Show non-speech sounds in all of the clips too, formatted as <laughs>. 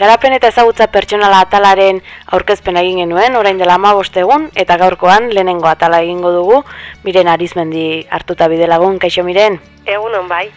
Garapen eta ezagutza pertsonala atalaren aurkezpen egin genuen, orain dela ama egun, eta gaurkoan lehenengo atala egingo dugu, miren arizmendi hartuta bidelagun, kaixo miren? Egun bai.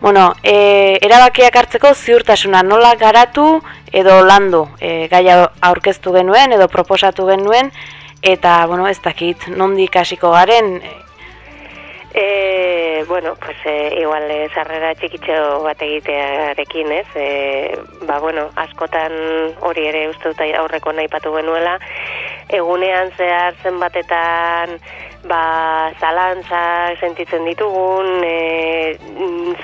Bueno, e, erabakiak hartzeko ziurtasuna nola garatu edo landu e, gaia aurkeztu genuen edo proposatu genuen, eta, bueno, ez dakit, nondik hasiko garen, E, bueno, pues e, igual sarrera txikitxo bat egitearekin, ez? E, ba, bueno, askotan hori ere uste dut aurreko nahi patu genuela, egunean zehar zenbatetan ba, zalantza sentitzen ditugun, e,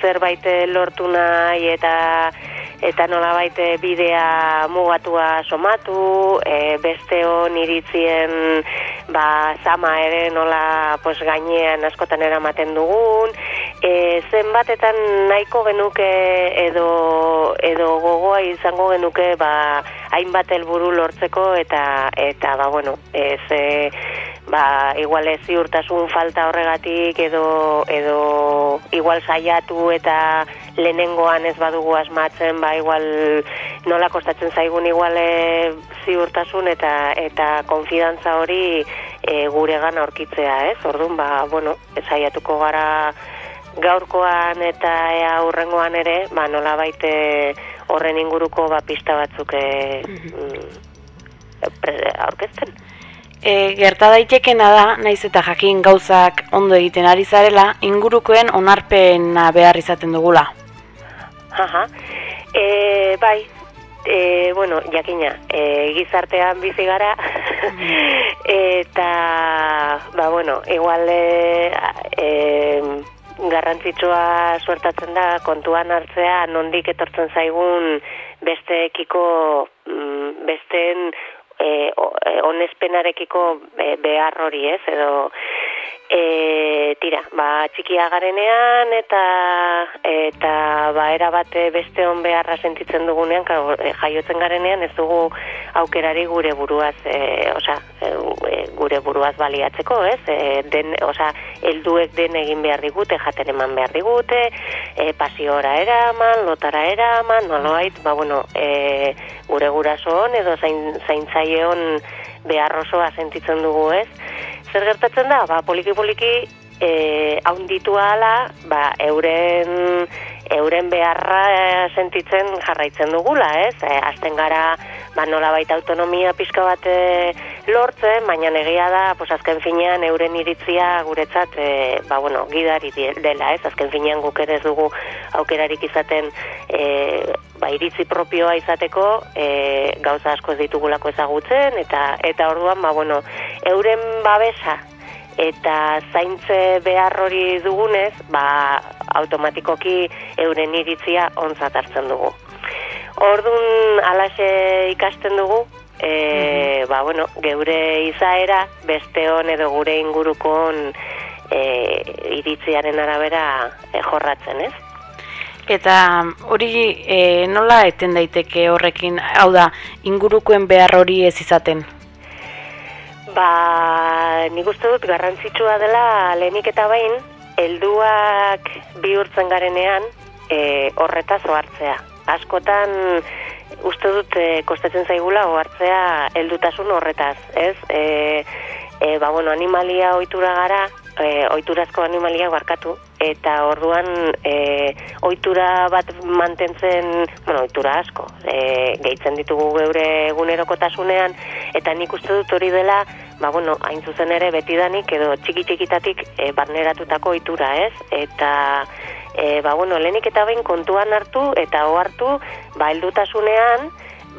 zerbait lortu nahi eta eta nola baite bidea mugatua somatu, e, beste hon iritzien ba, zama ere nola pues, gainean askotan eramaten dugun, e, zenbatetan nahiko genuke edo, edo gogoa izango genuke ba, hainbat helburu lortzeko eta eta ba bueno, ez e, ba igual ez ziurtasun falta horregatik edo edo igual saiatu eta lehenengoan ez badugu asmatzen, ba igual nola kostatzen zaigun igual e, ziurtasun eta eta konfidantza hori e, guregan aurkitzea, ez? Orduan ba, bueno, saiatuko gara gaurkoan eta ea urrengoan ere, ba nola baite horren inguruko ba pista batzuk e, aurkezten. E, gerta daitekena da, naiz eta jakin gauzak ondo egiten ari zarela, ingurukoen onarpena behar izaten dugula. Aha. E, bai, e, bueno, jakina, e, gizartean bizi gara, <laughs> eta, ba, bueno, igual e, e, garrantzitsua suertatzen da kontuan hartzea nondik etortzen zaigun besteekiko mm, besteen e, onespenarekiko behar hori ez, edo E, tira, ba, txikia garenean eta eta ba, era bate beste on beharra sentitzen dugunean, e, jaiotzen garenean ez dugu aukerari gure buruaz, e, osa, e, e, gure buruaz baliatzeko, ez? E, den, osa, helduek den egin behar digute, jaten eman behar digute, e, pasiora eraman, lotara eraman, noloait, ba, bueno, e, gure guraso hon edo zain, zaintzaile beharrosoa sentitzen dugu, ez? Zer gertatzen da? Ba, poliki poliki eh haunditu ala, ba, euren euren beharra sentitzen jarraitzen dugula, ez? E, azten gara, ba, nola baita autonomia pixka bat e, lortzen, baina negia da, pues, azken finean, euren iritzia guretzat, e, ba, bueno, gidari dela, ez? Azken finean guk ere dugu aukerarik izaten, e, ba, iritzi propioa izateko, e, gauza asko ez ditugulako ezagutzen, eta eta orduan, ba, bueno, euren babesa, eta zaintze behar hori dugunez, ba, automatikoki euren iritzia onzat hartzen dugu. Ordun alaxe ikasten dugu, e, ba, bueno, geure izaera beste hon edo gure inguruko hon e, iritziaren arabera e, jorratzen, ez? Eta hori e, nola eten daiteke horrekin, hau da, ingurukoen behar hori ez izaten? Ba, nik uste dut garrantzitsua dela lehenik eta bain, helduak bihurtzen garenean e, horretaz ohartzea. Askotan uste dut e, kostatzen zaigula ohartzea heldutasun horretaz, ez? E, e, ba, bueno, animalia ohitura gara, e, oiturazko animalia barkatu eta orduan e, ohitura bat mantentzen, bueno, ohitura asko, e, gehitzen ditugu geure egunerokotasunean eta nik uste dut hori dela, ba bueno, hain zuzen ere betidanik edo txiki txikitatik e, barneratutako ohitura, ez? Eta e, ba bueno, lehenik eta behin kontuan hartu eta ohartu, ba heldutasunean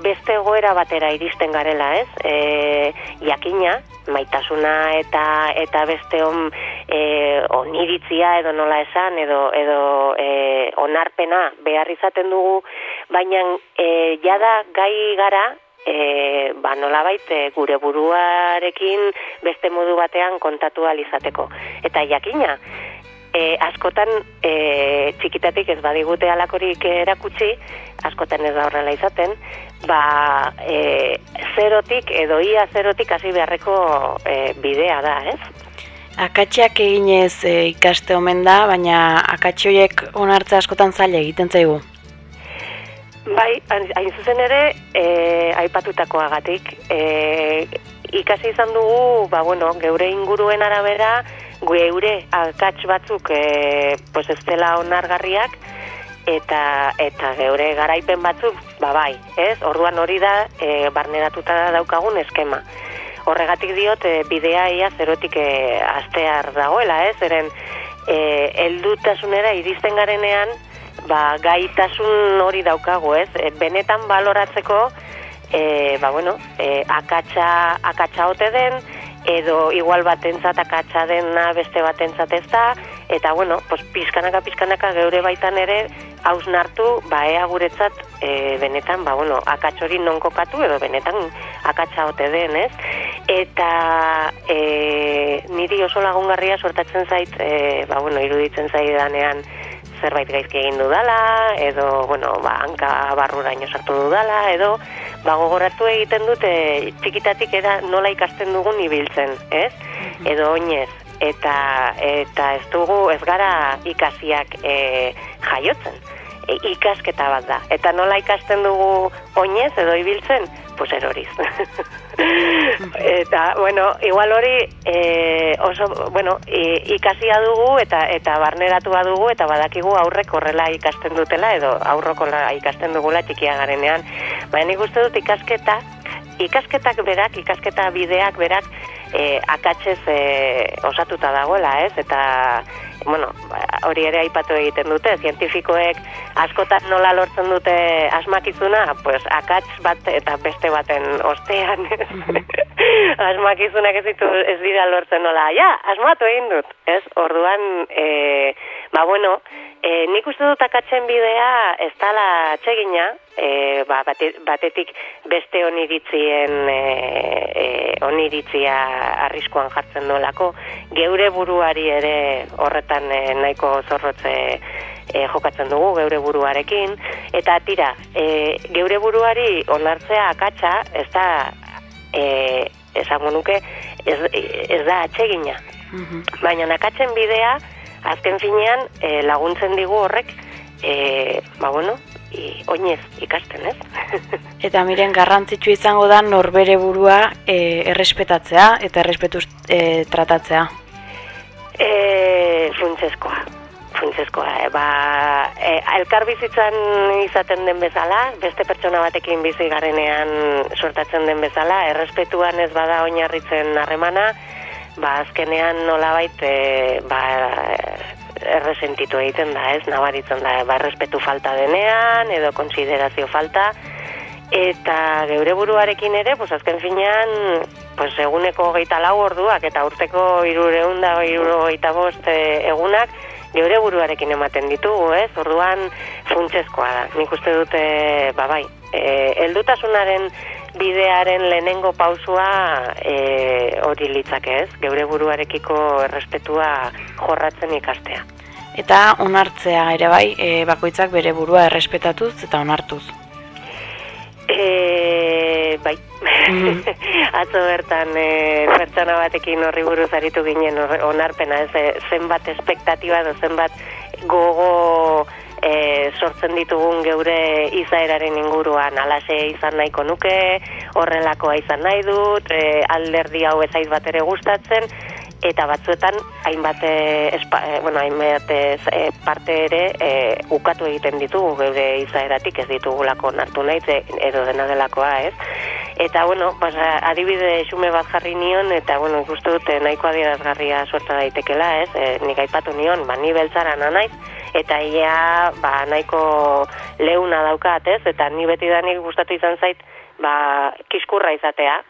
beste egoera batera iristen garela, ez? E, jakina, maitasuna eta eta beste on e, oniritzia edo nola esan edo edo e, onarpena behar izaten dugu, baina e, jada gai gara e, ba nola baite gure buruarekin beste modu batean kontatu izateko. Eta jakina, e, askotan e, txikitatik ez badigute alakorik erakutsi, askotan ez da horrela izaten, ba, e, zerotik edo ia zerotik hasi beharreko e, bidea da, ez? Akatxeak eginez e, ikaste omen da, baina akatxoiek onartza askotan zaila egiten zaigu. Bai, hain zuzen ere, e, aipatutakoagatik, e, ikasi izan dugu, ba, bueno, geure inguruen arabera, geure akats batzuk e, pues ez dela onargarriak, eta eta geure garaipen batzuk, ba bai, ez? Orduan hori da e, barneratuta daukagun eskema. Horregatik diot e, bidea ia zerotik e, astear dagoela, ez? Eren e, eldutasunera iristen garenean, ba, gaitasun hori daukago, ez? E, benetan baloratzeko, e, ba, bueno, e, akatsa, akatsa ote den, edo igual batentzat akatsa dena beste batentzat ez da, eta bueno, pues, pizkanaka, pizkanaka geure baitan ere hausnartu, ba, ea guretzat e, benetan, ba, bueno, akatsori non kokatu, edo benetan akatsa ote den, ez? Eta e, niri oso lagungarria sortatzen zait, e, ba, bueno, iruditzen zaidanean, zerbait gaizki egin dudala, edo, bueno, ba, hanka barruraino sartu dudala, edo, ba, gogoratu egiten dute txikitatik era nola ikasten dugun ibiltzen, ez? Mhm. Edo oinez, eta, eta ez dugu ez gara ikasiak e, jaiotzen. E, ikasketa bat da. Eta nola ikasten dugu oinez edo ibiltzen, pues eroriz. <laughs> eta, bueno, igual hori e, oso, bueno, ikasia dugu eta eta barneratu dugu eta badakigu aurrek horrela ikasten dutela edo aurroko ikasten dugula txikia garenean. Baina nik uste dut ikasketa, ikasketak berak, ikasketa bideak berak, e, akatzez e, osatuta dagoela, ez? Eta, bueno, hori ere aipatu egiten dute, zientifikoek askotan nola lortzen dute asmakizuna, pues akatz bat eta beste baten ostean? Mm asmakizunak ez ditu ez dira lortzen nola, ja, asmatu egin dut, ez? Orduan, e, ba, bueno, E, nik uste dut akatzen bidea ez tala txegina, e, ba, batetik beste oniritzien e, e, oniritzia arriskoan jartzen dolako, geure buruari ere horretan e, nahiko zorrotze e, jokatzen dugu geure buruarekin, eta tira, e, geure buruari onartzea akatsa ez da e, esango nuke ez, ez da atsegina. Mm Baina nakatzen bidea, azken finean e, laguntzen digu horrek e, ba bueno i, oinez ikasten, ez? <laughs> eta miren garrantzitsu izango da norbere burua e, errespetatzea eta errespetuz e, tratatzea. E, funtsezkoa. Funtsezkoa, e, ba, e, elkar bizitzan izaten den bezala, beste pertsona batekin bizi garenean sortatzen den bezala, errespetuan ez bada oinarritzen harremana, ba, azkenean nolabait e, ba, erresentitu egiten da, ez, nabaritzen da, ba, respetu falta denean, edo konsiderazio falta, eta geure buruarekin ere, pues, azken finean, pues, eguneko geita lau orduak, eta urteko irureun da, irureun bost e, egunak, geure buruarekin ematen ditugu, ez, orduan funtsezkoa da, nik uste dute, ba, bai, e, eldutasunaren bidearen lehenengo pausua e, hori litzake ez, geure buruarekiko errespetua jorratzen ikastea. Eta onartzea ere bai, e, bakoitzak bere burua errespetatuz eta onartuz. E, bai, mm <laughs> atzo bertan e, pertsona batekin horri buruz aritu ginen onarpena, ez, zenbat espektatiba edo zenbat gogo e, sortzen ditugun geure izaeraren inguruan. Alase izan nahiko nuke, horrelakoa izan nahi dut, e, alderdi hau ezait bat ere gustatzen, eta batzuetan hainbat e, e bueno, hainbat e, parte ere e, ukatu egiten ditugu geure izaeratik ez ditugulako nartu nahi edo dena delakoa ez? Eta bueno, pues, adibide xume bat jarri nion eta bueno, ikustu dute nahiko adierazgarria suerta daitekela ez, e, nik aipatu nion, ba, ni beltzara nanaiz eta ia ba, nahiko leuna daukat, ez? Eta ni beti da nik gustatu izan zait, ba, kiskurra izatea.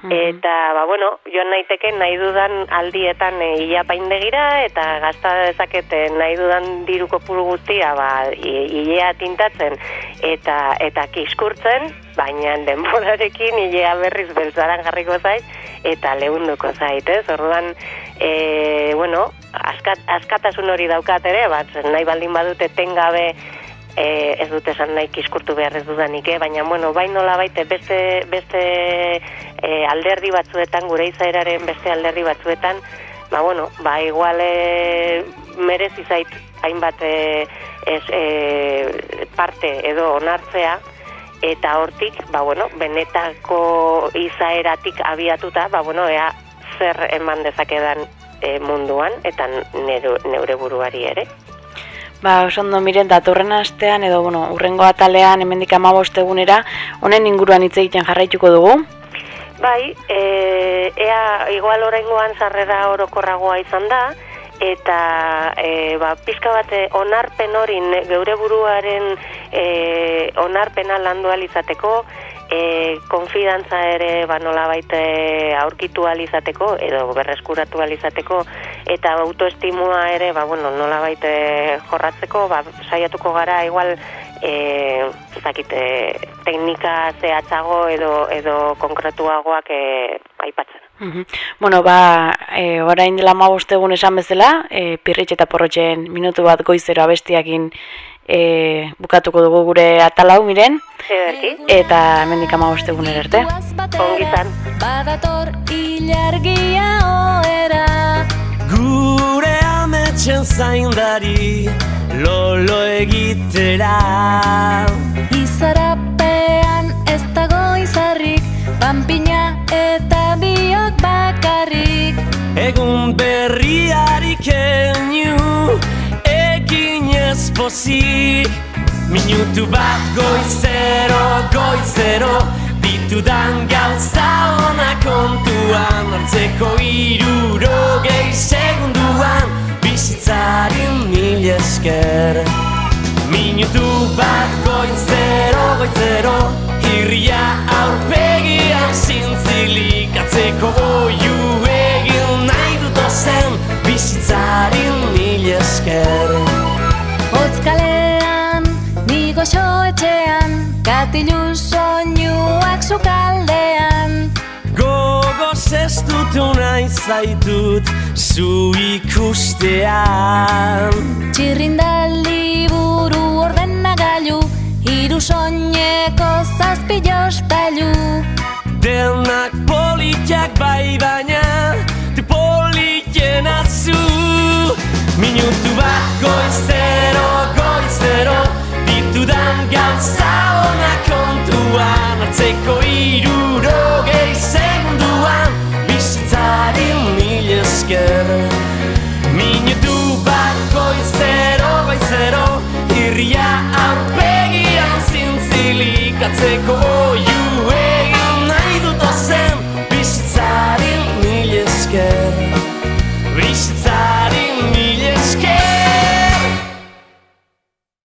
Mhm. Eta, ba, bueno, joan naiteke nahi dudan aldietan e, ia paindegira, eta gazta dezakete nahi dudan diruko puru guztia, ba, ilea tintatzen, eta, eta kiskurtzen, baina denborarekin ilea berriz beltzaran jarriko zait, eta lehunduko zait, ez? Orduan, e, bueno, askat, askatasun hori daukat ere, bat nahi baldin badute tengabe e, ez dute esan nahi kiskurtu behar ez dudanik, eh? baina bueno, bai nola baite beste, beste e, alderdi batzuetan, gure izaeraren beste alderdi batzuetan, ba, bueno, ba, igual e, merezi zait hainbat e, ez, e, parte edo onartzea, eta hortik, ba, bueno, benetako izaeratik abiatuta, ba, bueno, ea zer eman dezakedan e, munduan, eta neure buruari ere. Ba, osondo miren, datorren astean, edo, bueno, urrengo atalean, hemendik amabost egunera, honen inguruan hitz egiten jarraituko dugu? Bai, e, ea, igual oraingoan sarrera orokorragoa izan da, eta e, ba, pizka bat onarpen hori geure buruaren e, onarpena landu alizateko, e, konfidantza ere ba, nola baite aurkitu alizateko, edo berreskuratu alizateko, eta autoestimua ere ba, bueno, nola baite jorratzeko, ba, saiatuko gara igual e, zakite, teknika zehatzago edo, edo konkretuagoak e, aipatzen. Bueno, ba, e, orain dela ma egun esan bezala, e, pirritxe eta porrotxen minutu bat goizero abestiakin e, bukatuko dugu gure atalau miren. Eta mendik ama egun erarte. Ongizan. Badator ilargia oera. Gure ametxen zaindari lolo egitera. Izarapean ez dago izarrik, Pampina eta biok bakarrik Egun berriari keinu Ekin ez pozik Minutu bat goizero, goizero Ditudan gauza ona kontuan Artzeko iruro gehi segunduan. Bizitzarin mil esker. Minutu bat goizero, goizero Irria aurpegian zintzilik Atzeko boiu egin nahi dut ozen Bizitzarin mil esker. Otzkalean, nigo etxean Katilu soinuak zukaldean Gogoz ez dut unai zaitut Zu ikustean. Txirrindali buru ordenagailu Hiru soineko zazpi jospailu Denak politiak bai baina Tu politien azu Minutu bat goizero, goizero Ditudan gauza ona kontuan Artzeko iruro